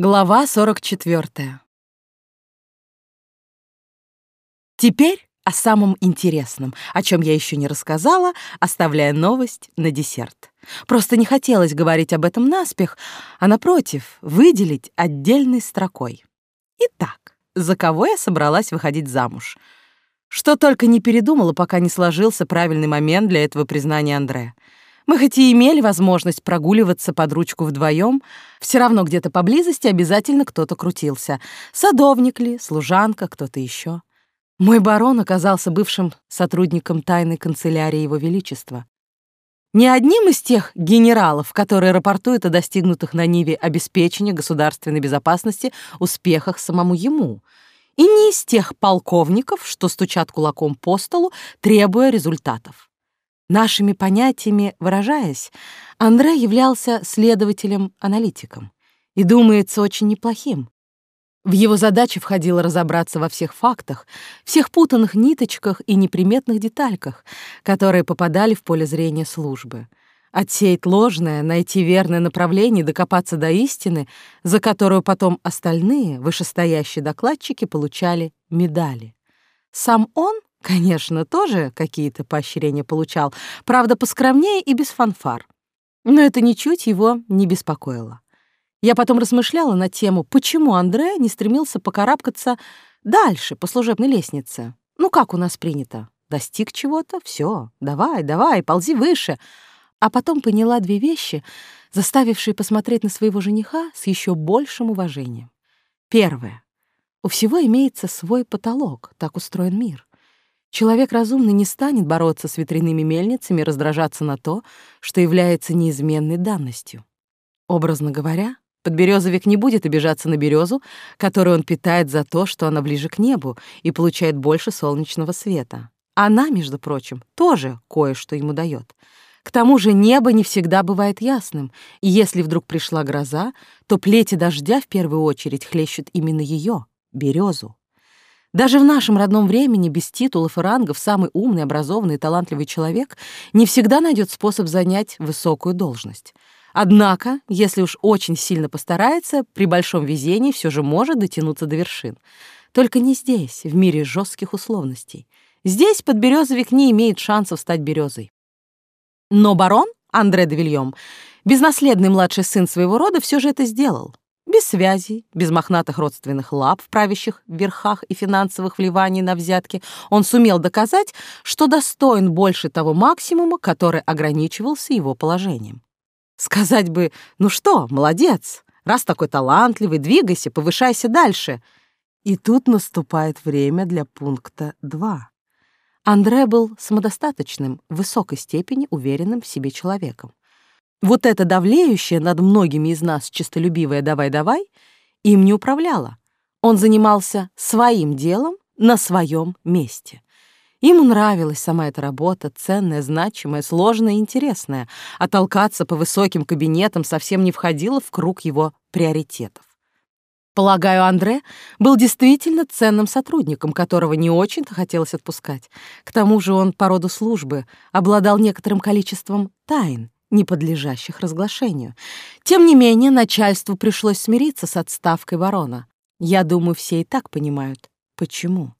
Глава 44. Теперь о самом интересном, о чем я еще не рассказала, оставляя новость на десерт. Просто не хотелось говорить об этом наспех, а, напротив, выделить отдельной строкой. Итак, за кого я собралась выходить замуж? Что только не передумала, пока не сложился правильный момент для этого признания Андрея. Мы хоть и имели возможность прогуливаться под ручку вдвоем, все равно где-то поблизости обязательно кто-то крутился. Садовник ли, служанка, кто-то еще. Мой барон оказался бывшим сотрудником тайной канцелярии Его Величества. Не одним из тех генералов, которые рапортуют о достигнутых на Ниве обеспечения государственной безопасности успехах самому ему, и не из тех полковников, что стучат кулаком по столу, требуя результатов. Нашими понятиями выражаясь, Андре являлся следователем-аналитиком и, думается, очень неплохим. В его задачи входило разобраться во всех фактах, всех путанных ниточках и неприметных детальках, которые попадали в поле зрения службы. Отсеять ложное, найти верное направление, докопаться до истины, за которую потом остальные, вышестоящие докладчики, получали медали. Сам он Конечно, тоже какие-то поощрения получал, правда, поскромнее и без фанфар. Но это ничуть его не беспокоило. Я потом размышляла на тему, почему Андре не стремился покарабкаться дальше по служебной лестнице. Ну, как у нас принято? Достиг чего-то — все, давай, давай, ползи выше. А потом поняла две вещи, заставившие посмотреть на своего жениха с еще большим уважением. Первое. У всего имеется свой потолок, так устроен мир. Человек разумный не станет бороться с ветряными мельницами раздражаться на то, что является неизменной данностью. Образно говоря, подберезовик не будет обижаться на березу, которую он питает за то, что она ближе к небу и получает больше солнечного света. Она, между прочим, тоже кое-что ему дает. К тому же небо не всегда бывает ясным, и если вдруг пришла гроза, то плети дождя в первую очередь хлещут именно ее, березу. Даже в нашем родном времени без титулов и рангов самый умный, образованный и талантливый человек не всегда найдет способ занять высокую должность. Однако, если уж очень сильно постарается, при большом везении все же может дотянуться до вершин. Только не здесь, в мире жестких условностей. Здесь подберезовик не имеет шансов стать березой. Но барон, Андре де Вильем, безнаследный младший сын своего рода, все же это сделал. Без связей, без мохнатых родственных лап в правящих верхах и финансовых вливаний на взятки, он сумел доказать, что достоин больше того максимума, который ограничивался его положением. Сказать бы, ну что, молодец, раз такой талантливый, двигайся, повышайся дальше. И тут наступает время для пункта 2. Андре был самодостаточным, в высокой степени уверенным в себе человеком. Вот это давлеющее над многими из нас честолюбивое «давай-давай» им не управляло. Он занимался своим делом на своем месте. Ему нравилась сама эта работа, ценная, значимая, сложная и интересная, а толкаться по высоким кабинетам совсем не входило в круг его приоритетов. Полагаю, Андре был действительно ценным сотрудником, которого не очень-то хотелось отпускать. К тому же он по роду службы обладал некоторым количеством тайн, не подлежащих разглашению. Тем не менее, начальству пришлось смириться с отставкой ворона. Я думаю, все и так понимают, почему.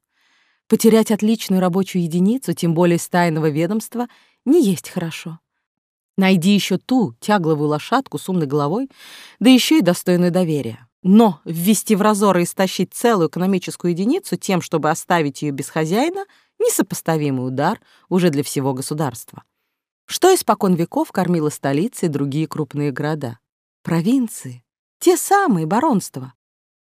Потерять отличную рабочую единицу, тем более с тайного ведомства, не есть хорошо. Найди еще ту тягловую лошадку с умной головой, да еще и достойную доверия. Но ввести в разор и истощить целую экономическую единицу тем, чтобы оставить ее без хозяина, несопоставимый удар уже для всего государства что испокон веков кормило столицы и другие крупные города. Провинции. Те самые баронства.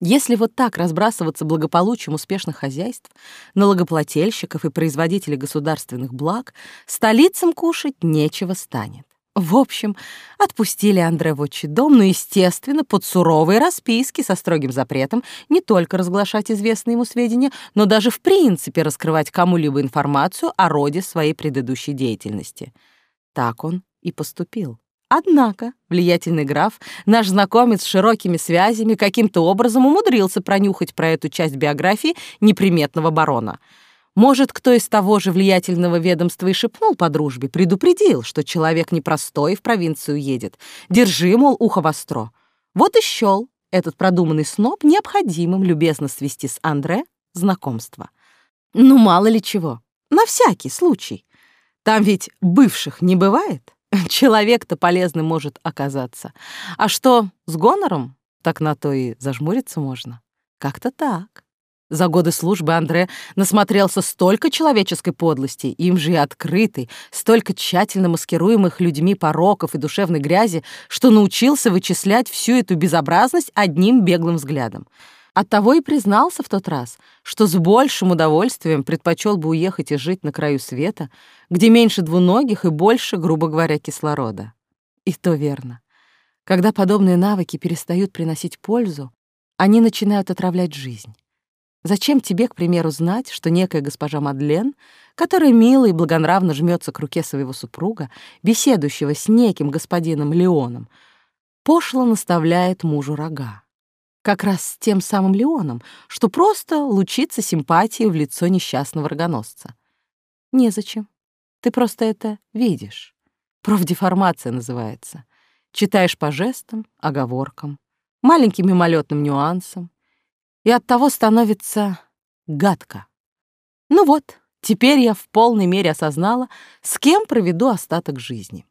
Если вот так разбрасываться благополучием успешных хозяйств, налогоплательщиков и производителей государственных благ, столицам кушать нечего станет. В общем, отпустили Андре в отчий дом, но, естественно, под суровые расписки со строгим запретом не только разглашать известные ему сведения, но даже в принципе раскрывать кому-либо информацию о роде своей предыдущей деятельности — так он и поступил. Однако влиятельный граф, наш знакомец с широкими связями, каким-то образом умудрился пронюхать про эту часть биографии неприметного барона. Может, кто из того же влиятельного ведомства и шепнул по дружбе, предупредил, что человек непростой в провинцию едет. Держи, мол, ухо востро. Вот и щел этот продуманный сноб необходимым любезно свести с Андре знакомство. Ну, мало ли чего. На всякий случай. Там ведь бывших не бывает. Человек-то полезным может оказаться. А что с гонором? Так на то и зажмуриться можно. Как-то так. За годы службы Андре насмотрелся столько человеческой подлости, им же и открытой, столько тщательно маскируемых людьми пороков и душевной грязи, что научился вычислять всю эту безобразность одним беглым взглядом. Оттого и признался в тот раз, что с большим удовольствием предпочел бы уехать и жить на краю света, где меньше двуногих и больше, грубо говоря, кислорода. И то верно. Когда подобные навыки перестают приносить пользу, они начинают отравлять жизнь. Зачем тебе, к примеру, знать, что некая госпожа Мадлен, которая мило и благонравно жмется к руке своего супруга, беседующего с неким господином Леоном, пошло наставляет мужу рога? Как раз с тем самым Леоном, что просто лучится симпатией в лицо несчастного рогоносца. Незачем. Ты просто это видишь. Профдеформация называется. Читаешь по жестам, оговоркам, маленьким мимолетным нюансам, и от того становится гадко. Ну вот, теперь я в полной мере осознала, с кем проведу остаток жизни.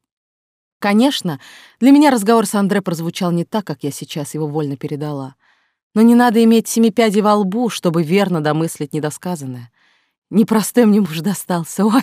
Конечно, для меня разговор с Андре прозвучал не так, как я сейчас его вольно передала. Но не надо иметь семи пядей во лбу, чтобы верно домыслить недосказанное. Непростой мне муж достался, ой,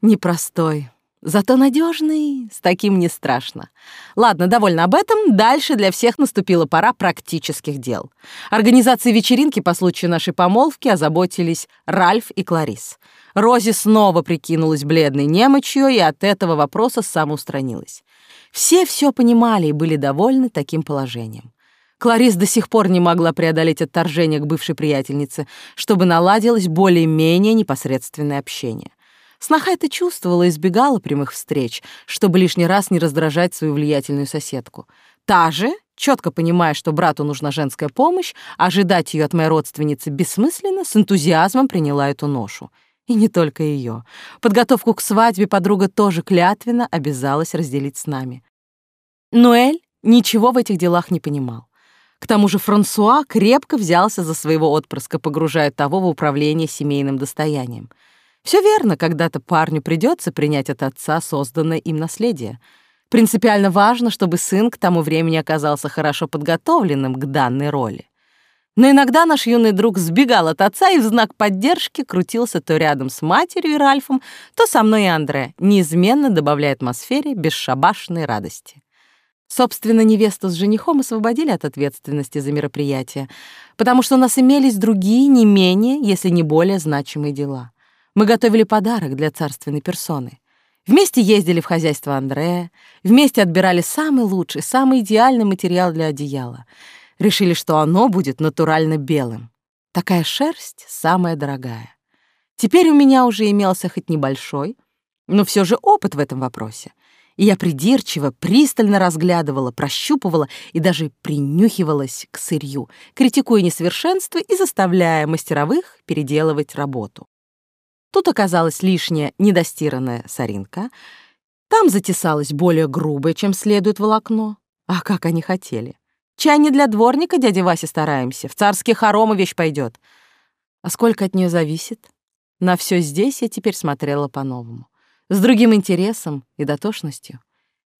непростой. Зато надежный, с таким не страшно. Ладно, довольно об этом. Дальше для всех наступила пора практических дел. Организацией вечеринки по случаю нашей помолвки озаботились Ральф и Кларис. Рози снова прикинулась бледной немочью и от этого вопроса самоустранилась. Все все понимали и были довольны таким положением. Кларис до сих пор не могла преодолеть отторжение к бывшей приятельнице, чтобы наладилось более-менее непосредственное общение. Сноха это чувствовала и избегала прямых встреч, чтобы лишний раз не раздражать свою влиятельную соседку. Та же, четко понимая, что брату нужна женская помощь, ожидать ее от моей родственницы бессмысленно, с энтузиазмом приняла эту ношу. И не только ее. Подготовку к свадьбе подруга тоже клятвенно обязалась разделить с нами. Ноэль ничего в этих делах не понимал. К тому же Франсуа крепко взялся за своего отпрыска, погружая того в управление семейным достоянием — все верно, когда-то парню придется принять от отца созданное им наследие. Принципиально важно, чтобы сын к тому времени оказался хорошо подготовленным к данной роли. Но иногда наш юный друг сбегал от отца и в знак поддержки крутился то рядом с матерью и Ральфом, то со мной и Андре, неизменно добавляя атмосфере бесшабашной радости. Собственно, невесту с женихом освободили от ответственности за мероприятие, потому что у нас имелись другие, не менее, если не более значимые дела. Мы готовили подарок для царственной персоны. Вместе ездили в хозяйство Андрея, вместе отбирали самый лучший, самый идеальный материал для одеяла. Решили, что оно будет натурально белым. Такая шерсть самая дорогая. Теперь у меня уже имелся хоть небольшой, но все же опыт в этом вопросе. И я придирчиво, пристально разглядывала, прощупывала и даже принюхивалась к сырью, критикуя несовершенство и заставляя мастеровых переделывать работу. Тут оказалась лишняя недостиранная соринка. Там затесалось более грубое, чем следует волокно. А как они хотели. Чай не для дворника, дядя Вася, стараемся. В царские хоромы вещь пойдет. А сколько от нее зависит? На все здесь я теперь смотрела по-новому. С другим интересом и дотошностью.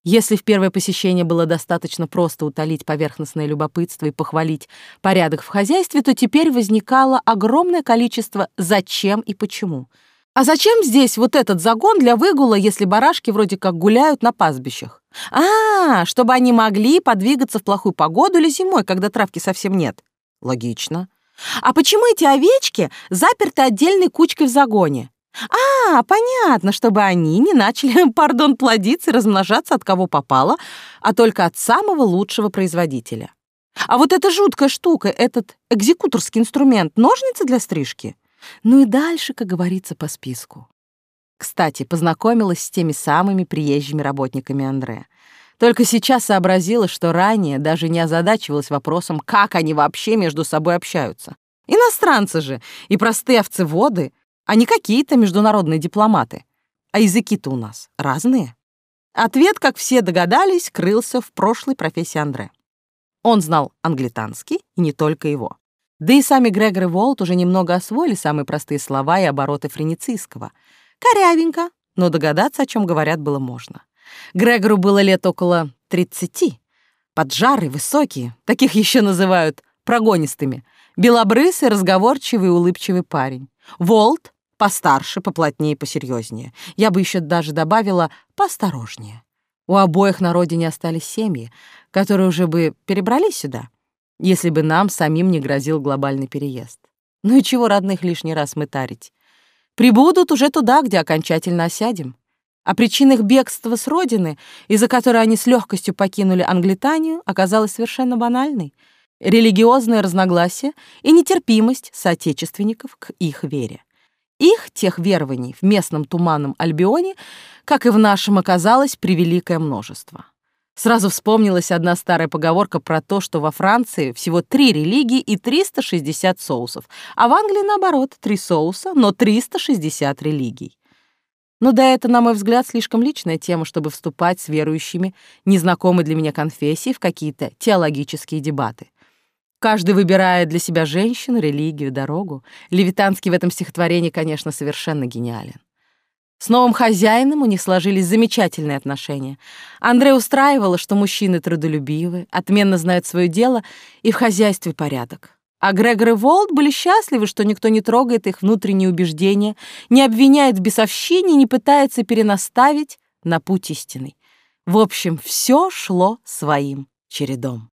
Если в первое посещение было достаточно просто утолить поверхностное любопытство и похвалить порядок в хозяйстве, то теперь возникало огромное количество «зачем» и «почему». А зачем здесь вот этот загон для выгула, если барашки вроде как гуляют на пастбищах? А, чтобы они могли подвигаться в плохую погоду или зимой, когда травки совсем нет. Логично. А почему эти овечки заперты отдельной кучкой в загоне? А, понятно, чтобы они не начали, пардон, плодиться и размножаться от кого попало, а только от самого лучшего производителя. А вот эта жуткая штука, этот экзекуторский инструмент, ножницы для стрижки? Ну и дальше, как говорится, по списку. Кстати, познакомилась с теми самыми приезжими работниками Андре. Только сейчас сообразила, что ранее даже не озадачивалась вопросом, как они вообще между собой общаются. Иностранцы же и простые овцеводы, а не какие-то международные дипломаты. А языки-то у нас разные. Ответ, как все догадались, крылся в прошлой профессии Андре. Он знал англитанский, и не только его. Да и сами Грегор и Волт уже немного освоили самые простые слова и обороты френицийского. Корявенько, но догадаться, о чем говорят, было можно. Грегору было лет около тридцати. Поджарый, высокий, таких еще называют прогонистыми. Белобрысый, разговорчивый, улыбчивый парень. Волт постарше, поплотнее, посерьезнее. Я бы еще даже добавила поосторожнее. У обоих на родине остались семьи, которые уже бы перебрались сюда, если бы нам самим не грозил глобальный переезд. Ну и чего родных лишний раз мытарить? Прибудут уже туда, где окончательно осядем. О причинах бегства с родины, из-за которой они с легкостью покинули Англитанию, оказалось совершенно банальной. Религиозное разногласие и нетерпимость соотечественников к их вере. Их, тех верований, в местном туманном Альбионе, как и в нашем, оказалось превеликое множество. Сразу вспомнилась одна старая поговорка про то, что во Франции всего три религии и 360 соусов, а в Англии, наоборот, три соуса, но 360 религий. Но да, это, на мой взгляд, слишком личная тема, чтобы вступать с верующими, незнакомой для меня конфессии в какие-то теологические дебаты. Каждый выбирает для себя женщину, религию, дорогу. Левитанский в этом стихотворении, конечно, совершенно гениален. С новым хозяином у них сложились замечательные отношения. Андрей устраивало, что мужчины трудолюбивы, отменно знают свое дело и в хозяйстве порядок. А Грегор и Волт были счастливы, что никто не трогает их внутренние убеждения, не обвиняет в бесовщине, не пытается перенаставить на путь истинный. В общем, все шло своим чередом.